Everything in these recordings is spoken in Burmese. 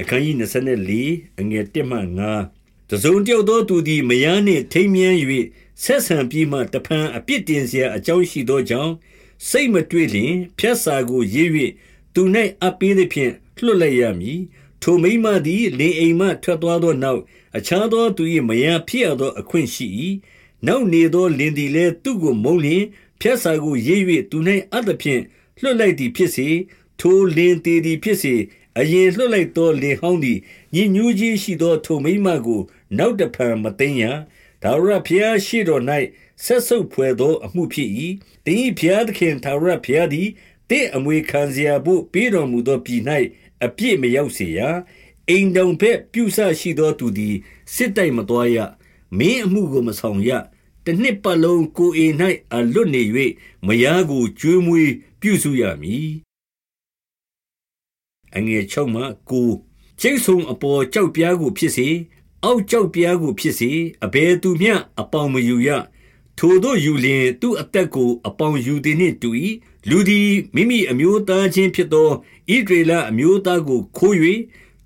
အခန်းကြီး24အငယ်1မှ9တစုံတယောက်သောသူသည်မယန်းနှင့်ထိမ်းမြန်း၍ဆက်ဆံပြီးမှတဖန်အပြစ်တင်စရာအကြောင်းရှိသောကြောင့်စိတ်မတွေ့လျင်ဖြတ်စာကိုရေး၍သူ၌အပ်ပေးသည်ဖြင့်လွတ်လိုက်ရမည်ထိုမိမသည်လေအိမ်မှထွက်သွားသောနောက်အခြားသောသူ၏မယံဖြစ်ရသောအခွင့်ရှိ၏နောက်နေသောလင်သည်လည်းသူ့ကိုမုန်းလျင်ဖြတ်စာကိုရေး၍သူ၌အပ်သည်ဖြင့်လွတ်လိုက်သည်ဖြစ်စေထိုလင်သေးသည်ဖြစ်စေ အရင်လွတ်လိုက်သောလင်ဟောင်းသည်ညဉ့်ညူးခြင်းရှိသောထိုမိမကို နောက်တဖန်မသိမ်းရဒါဝရဖျားရှိတော်၌ဆက်ဆုပ်ဖွယ်သောအမှုဖြစ်၏တင်းဤဖျားသခင်ဒါဝရဖျားသည်တင့်အမွေခံเสียဖို့ပေးတော်မူသောပြည်၌အပြည့်မရောက်စေရအိမ်တုံဖက်ပြုဆရှိသောသူသည်စစ်တိုက်မတော်ရမင်းအမှုကိုမဆောင်ရတနှစ်ပတ်လုံးကိုအိမ်၌အလွတ်နေ၍မယားကိုကျွေးမွေးပြုစုရမည် အငယ်6မှ9ကျိတ်ဆုံအပေါ်ကြောက်ပြားကိုဖြစ်စေအောက်ကြောက်ပြားကိုဖြစ်စေအဘယ်သူမျှအပေါင်မယူရထိုတို့ယူလျင်သူ့အသက်ကိုအပေါင်ယူသည်နှင့်တူ၏လူသည်မိမိအမျိုးသားချင်းဖြစ်သောဣဒရေလအမျိုးသားကိုခိုး၍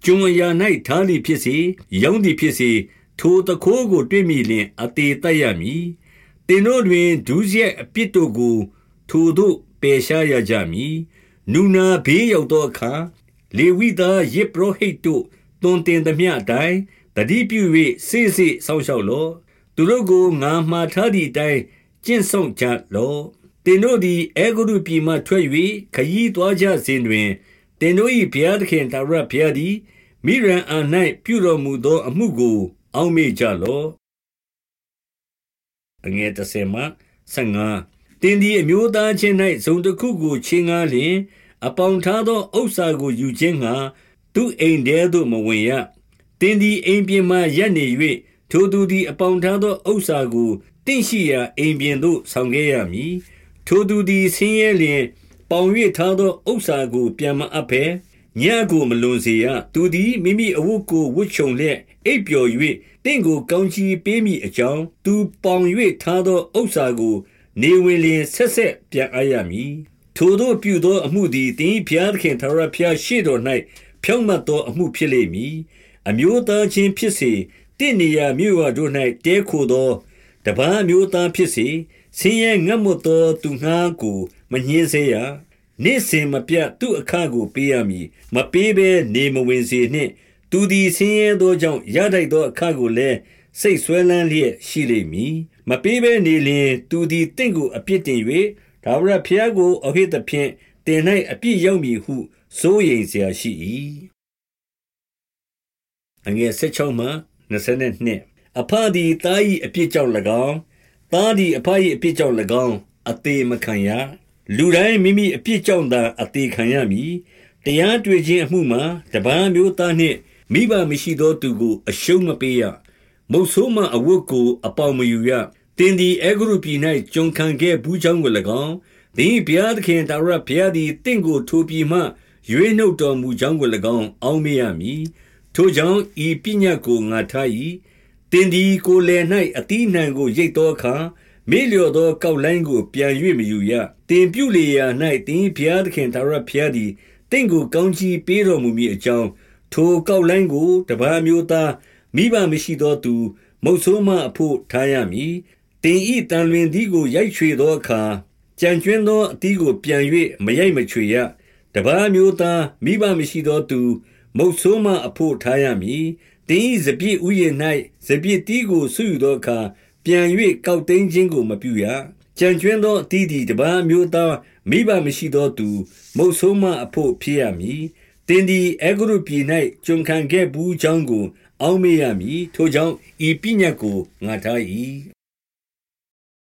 ကျွန်အရာ၌ထားသည်ဖြစ်စေရောင်းသည်ဖြစ်စေထိုတခိုးကိုတွေ့မိလျင်အသေးတတ်ရမည်တင်တို့တွင်ဒုစရိုက်အပြစ်တို့ကို ထိုတို့ပယ်ရှားရကြမည်နူနာဘေးရောက်သောအခါ လေဝိသားယေပရောဟိတ်တို့တွင်တင်သည်မြအတိုင်းတတိပြု၍စေ့စေ့ဆောက်ရှောက်လော့သူတို့ကိုငါမှားထားသည့်အတိုင်းကျင့်ဆောင်ကြလော့တင်တို့သည်အေဂုရုပြည်မှထွက်၍ခရီးသွားကြစဉ်တွင်တင်တို့၏ဘုရားသခင်သာရဘုရားသည်မိရန်အာ၌ပြုတော်မူသော အမှုကို အောက်မေ့ကြလော့အငယ်30မှ15တင်ဒီအမျိုးသားချင်း၌ဇုံတစ်ခုကိုချင်းကားလျင် အပေါင်ထားသောဥစ္စာကို ယူခြင်းငှာသူအိမ်ထဲသို့ မဝင်ရတင်ဒီအိမ်ပြင်မှရပ်နေ၍ထိုသူသည် အပေါင်ထားသောဥစ္စာကိုတင့်ရှိရာအိမ်ပြင်သို့ ဆောင်ခဲ့ရမည် ထိုသူသည် ဆင်းရဲလျင် ပေါင်၍ထားသောဥစ္စာကို ပြန်မအပ်ဘဲညကို မလွန်စေရ သူသည် မိမိအဝတ်ကို ဝတ်ချုံလျက် အိပ်ပျော်၍တင့်ကို ကောင်းချီးပေးမိအကြောင်း သူပေါင်၍ထားသောဥစ္စာကို နေဝင်လျင် ဆက်ဆက်ပြန်အပ်ရမည် ထိုတို့ပြုသောအမှုသည်တင်းဖျားသခင်သာရဖျားရှေ့တော်၌ဖြောင့်မတ်သောအမှုဖြစ်လိမ့်မည်အမျိုးသားချင်းဖြစ်စေတင့်နေရာမြို့ဝတို့၌တဲခိုသောတပန်းမျိုးသားဖြစ်စေဆင်းရဲငတ်မွတ်သောသူငှားကိုမညှင်းစေရနေ့စဉ်မပြတ်သူ့အခကိုပေးရမည်မပေးဘဲနေမဝင်စေနှင့်သူသည်ဆင်းရဲသောကြောင့်ရထိုက်သောအခကိုလည်းစိတ်ဆွဲလန်းလျက်ရှိလိမ့်မည်မပေးဘဲနေလျင်သူသည်တင့်ကိုအပြစ်တင်၍ ဒါဝရဖျားကိုအဟိတဖြင့်တင်၌အပြစ်ရောက်မည်ဟုစိုးရိမ်เสียရှိ၏အငယ်16မှ22အဖသည်တား၏အပြစ်ကြောင့်၎င်းတားသည်အဖ၏အပြစ်ကြောင့်၎င်းအသေးမခံရလူတိုင်းမိမိအပြစ်ကြောင့်သာအသေးခံရမည်တရားတွေ့ခြင်းအမှုမှာတပန်းမျိုးသားနှင့်မိဘမရှိသောသူကိုအရှုံးမပေးရမုတ်ဆိုးမှအဝတ်ကိုအပေါင်မယူရ တင်သည်အေဂရုပြည်၌ကြုံခံခဲ့ဘူးချောင်းကို၎င်းသင်ဘုရားသခင်တာရဘုရားသည်တင့်ကိုထိုပြည်မှရွေးနှုတ်တော်မူကြောင်းကို၎င်း အောင်းမေရမည်ထိုကြောင့်ဤပညတ်ကိုငါထား၏တင်ဒီကိုယ်လယ်၌အတိနှံကိုရိတ်သောအခါမေလျော်သောကောက်လိုင်းကိုပြန်၍မယူရတင်ပြုလေရာ၌တင်ဘုရားသခင်သာရဘုရားသည်တင့်ကိုကောင်းချီးပေးတော်မူမည်အကြောင်းထိုကောက်လိုင်းကိုတပားမျိုးသားမိဘမရှိသောသူမုတ်ဆိုးမအဖို့ထားရမည် တင်ဤတန်လွင်သည်ကို ရိုက်ချွေသောအခါကြံကျွင်းသောအသီးကို ပြန်၍မရိုက်မချွေရ တပားမျိုးသား မိဘမရှိသောသူ မုတ်ဆိုးမအဖို့ ထားရမည်တင်း၏စပြည့်ဥယျာဉ်၌စပြည့်တီးကိုဆုယူသောအခါ ပြန်၍ကောက်သိမ်းခြင်းကို မပြုရကြံကျွင်းသောအသီးသည် တပန်းမျိုးသား မိဘမရှိသောသူ မုတ်ဆိုးမအဖို့ ဖြစ်ရမည်တင်းသည်အဂရုပြည်၌ကျွန်ခံခဲ့ဘူးကြောင်းကို အောက်မေ့ရမည် ထိုကြောင့် ဤပညတ်ကို ငါထား၏